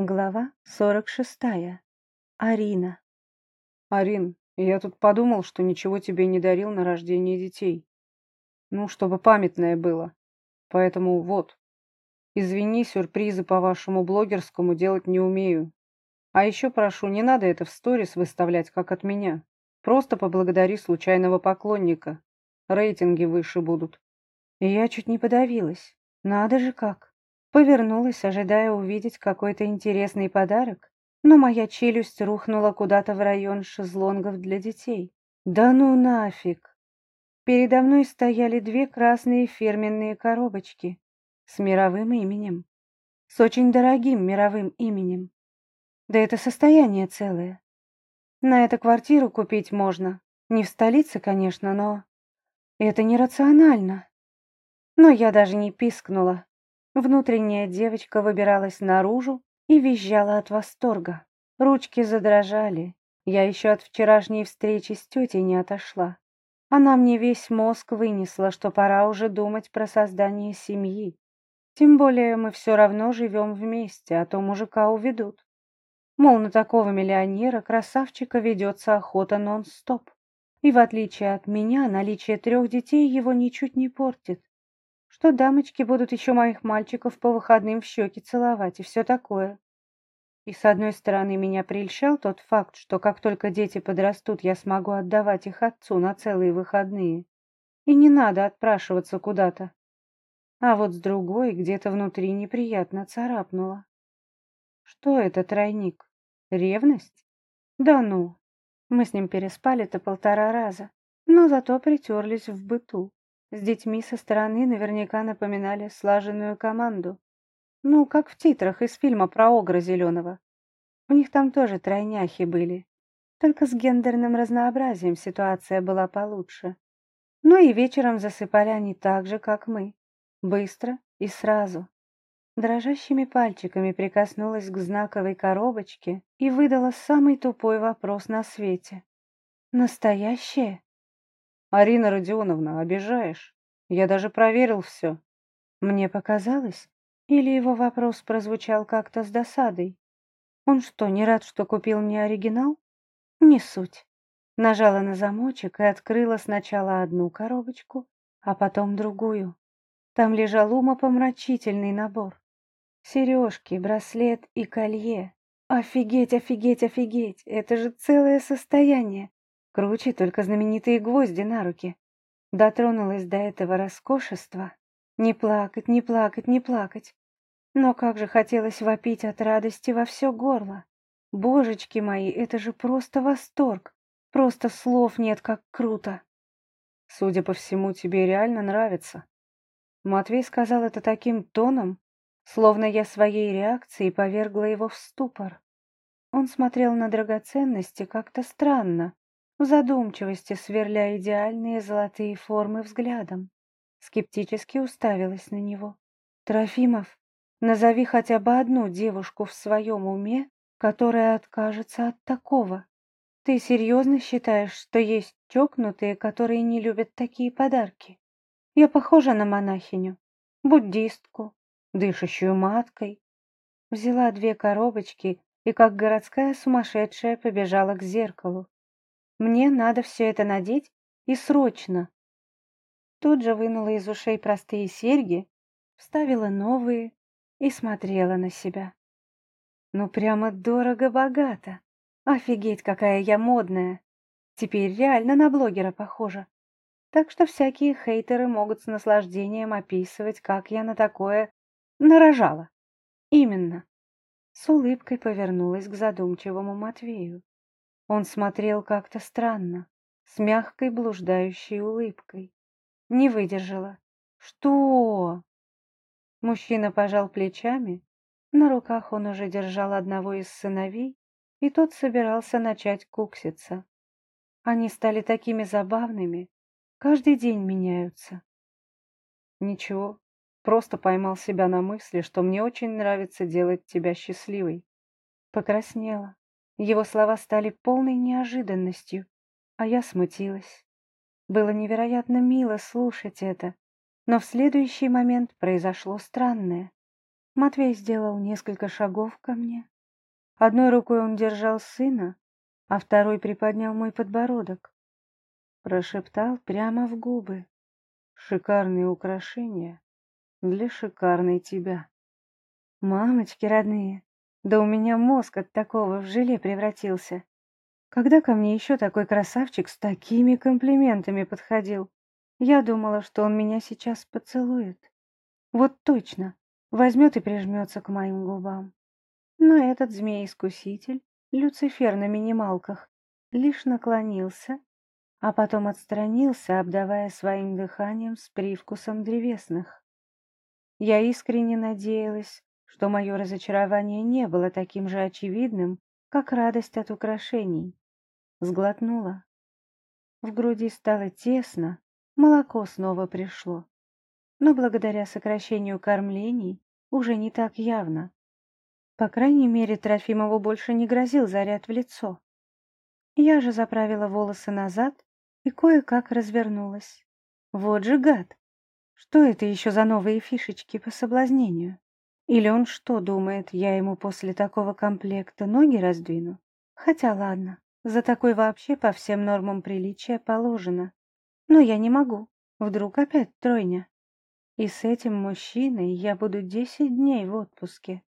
Глава сорок шестая. Арина. Арин, я тут подумал, что ничего тебе не дарил на рождение детей. Ну, чтобы памятное было. Поэтому вот. Извини, сюрпризы по вашему блогерскому делать не умею. А еще прошу, не надо это в сторис выставлять, как от меня. Просто поблагодари случайного поклонника. Рейтинги выше будут. И я чуть не подавилась. Надо же как. Повернулась, ожидая увидеть какой-то интересный подарок, но моя челюсть рухнула куда-то в район шезлонгов для детей. Да ну нафиг! Передо мной стояли две красные фирменные коробочки с мировым именем. С очень дорогим мировым именем. Да это состояние целое. На это квартиру купить можно. Не в столице, конечно, но... Это нерационально. Но я даже не пискнула. Внутренняя девочка выбиралась наружу и визжала от восторга. Ручки задрожали. Я еще от вчерашней встречи с тетей не отошла. Она мне весь мозг вынесла, что пора уже думать про создание семьи. Тем более мы все равно живем вместе, а то мужика уведут. Мол, на такого миллионера, красавчика, ведется охота нон-стоп. И в отличие от меня, наличие трех детей его ничуть не портит что дамочки будут еще моих мальчиков по выходным в щеки целовать и все такое. И с одной стороны меня прельщал тот факт, что как только дети подрастут, я смогу отдавать их отцу на целые выходные. И не надо отпрашиваться куда-то. А вот с другой где-то внутри неприятно царапнуло. Что это тройник? Ревность? Да ну. Мы с ним переспали-то полтора раза, но зато притерлись в быту. С детьми со стороны наверняка напоминали слаженную команду. Ну, как в титрах из фильма про Огра Зеленого. У них там тоже тройняхи были. Только с гендерным разнообразием ситуация была получше. Ну и вечером засыпали они так же, как мы. Быстро и сразу. Дрожащими пальчиками прикоснулась к знаковой коробочке и выдала самый тупой вопрос на свете. «Настоящее?» Арина Родионовна, обижаешь. Я даже проверил все. Мне показалось, или его вопрос прозвучал как-то с досадой. Он что, не рад, что купил мне оригинал? Не суть. Нажала на замочек и открыла сначала одну коробочку, а потом другую. Там лежал умопомрачительный набор. Сережки, браслет и колье. Офигеть, офигеть, офигеть! Это же целое состояние. Круче только знаменитые гвозди на руки. Дотронулась до этого роскошества. Не плакать, не плакать, не плакать. Но как же хотелось вопить от радости во все горло. Божечки мои, это же просто восторг. Просто слов нет, как круто. Судя по всему, тебе реально нравится. Матвей сказал это таким тоном, словно я своей реакцией повергла его в ступор. Он смотрел на драгоценности как-то странно, в задумчивости сверля идеальные золотые формы взглядом. Скептически уставилась на него. «Трофимов, назови хотя бы одну девушку в своем уме, которая откажется от такого. Ты серьезно считаешь, что есть чокнутые, которые не любят такие подарки? Я похожа на монахиню, буддистку, дышащую маткой». Взяла две коробочки и, как городская сумасшедшая, побежала к зеркалу. Мне надо все это надеть и срочно. Тут же вынула из ушей простые серьги, вставила новые и смотрела на себя. Ну прямо дорого-богато. Офигеть, какая я модная. Теперь реально на блогера похожа. Так что всякие хейтеры могут с наслаждением описывать, как я на такое нарожала. Именно. С улыбкой повернулась к задумчивому Матвею. Он смотрел как-то странно, с мягкой блуждающей улыбкой. Не выдержала. «Что?» Мужчина пожал плечами. На руках он уже держал одного из сыновей, и тот собирался начать кукситься. Они стали такими забавными, каждый день меняются. Ничего, просто поймал себя на мысли, что мне очень нравится делать тебя счастливой. Покраснела. Его слова стали полной неожиданностью, а я смутилась. Было невероятно мило слушать это, но в следующий момент произошло странное. Матвей сделал несколько шагов ко мне. Одной рукой он держал сына, а второй приподнял мой подбородок. Прошептал прямо в губы. Шикарные украшения для шикарной тебя. Мамочки родные, да у меня мозг от такого в желе превратился. Когда ко мне еще такой красавчик с такими комплиментами подходил? Я думала, что он меня сейчас поцелует. Вот точно, возьмет и прижмется к моим губам. Но этот змей-искуситель, Люцифер на минималках, лишь наклонился, а потом отстранился, обдавая своим дыханием с привкусом древесных. Я искренне надеялась, что мое разочарование не было таким же очевидным, как радость от украшений. Сглотнула. В груди стало тесно, молоко снова пришло. Но благодаря сокращению кормлений уже не так явно. По крайней мере, Трофимову больше не грозил заряд в лицо. Я же заправила волосы назад и кое-как развернулась. Вот же гад! Что это еще за новые фишечки по соблазнению? Или он что думает, я ему после такого комплекта ноги раздвину? Хотя ладно, за такой вообще по всем нормам приличия положено. Но я не могу. Вдруг опять тройня. И с этим мужчиной я буду десять дней в отпуске.